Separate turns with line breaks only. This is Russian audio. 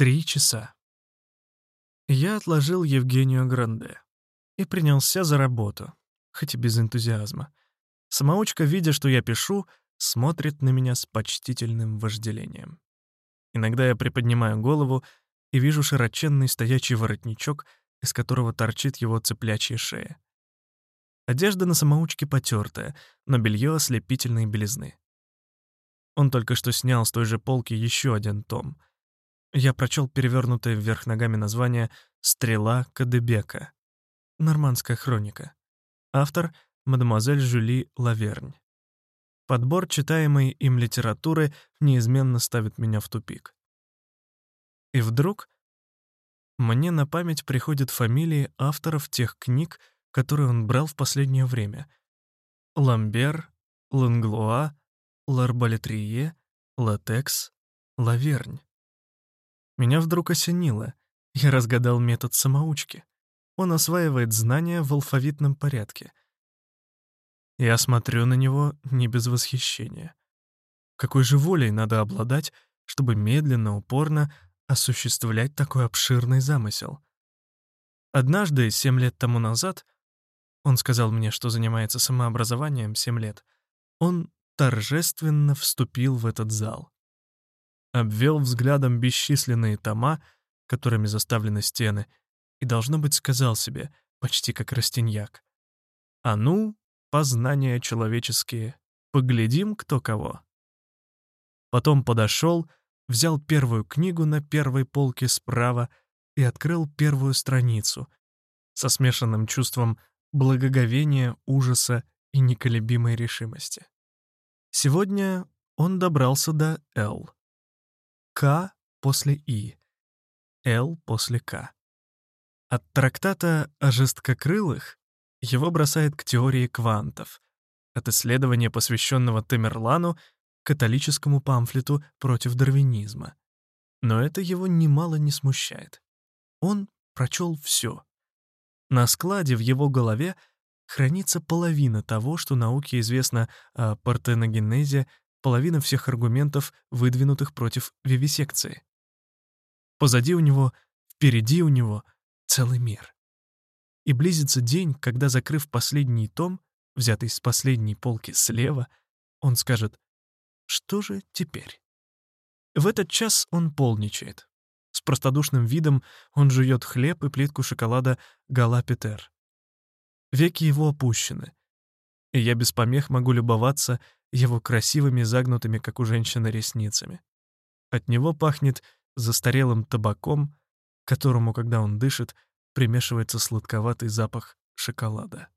Три часа. Я отложил Евгению Гранде и принялся за работу, хоть и без энтузиазма. Самоучка, видя, что я пишу, смотрит на меня с почтительным вожделением. Иногда я приподнимаю голову и вижу широченный стоячий воротничок, из которого торчит его цыплячья шея. Одежда на самоучке потертая, но белье ослепительной белизны. Он только что снял с той же полки еще один том. Я прочел перевернутое вверх ногами название «Стрела Кадебека». Нормандская хроника. Автор — мадемуазель Жюли Лавернь. Подбор читаемой им литературы неизменно ставит меня в тупик. И вдруг мне на память приходят фамилии авторов тех книг, которые он брал в последнее время. Ламбер, Ланглуа, Ларбалетрие, Латекс, Лавернь. Меня вдруг осенило. Я разгадал метод самоучки. Он осваивает знания в алфавитном порядке. Я смотрю на него не без восхищения. Какой же волей надо обладать, чтобы медленно, упорно осуществлять такой обширный замысел? Однажды, семь лет тому назад, он сказал мне, что занимается самообразованием семь лет, он торжественно вступил в этот зал. Обвел взглядом бесчисленные тома, которыми заставлены стены, и, должно быть, сказал себе, почти как растиньяк, «А ну, познания человеческие, поглядим, кто кого». Потом подошел, взял первую книгу на первой полке справа и открыл первую страницу со смешанным чувством благоговения, ужаса и неколебимой решимости. Сегодня он добрался до «Л». «К» после «И», «Л» после «К». От трактата о жесткокрылых его бросает к теории квантов, от исследования, посвященного Темерлану, католическому памфлету против дарвинизма. Но это его немало не смущает. Он прочел все. На складе в его голове хранится половина того, что науке известно о партеногенезе, половина всех аргументов, выдвинутых против вивисекции. Позади у него, впереди у него целый мир. И близится день, когда, закрыв последний том, взятый с последней полки слева, он скажет «Что же теперь?» В этот час он полничает. С простодушным видом он жует хлеб и плитку шоколада Гала Петер. Веки его опущены, и я без помех могу любоваться его красивыми загнутыми, как у женщины, ресницами. От него пахнет застарелым табаком, которому, когда он дышит, примешивается сладковатый запах шоколада.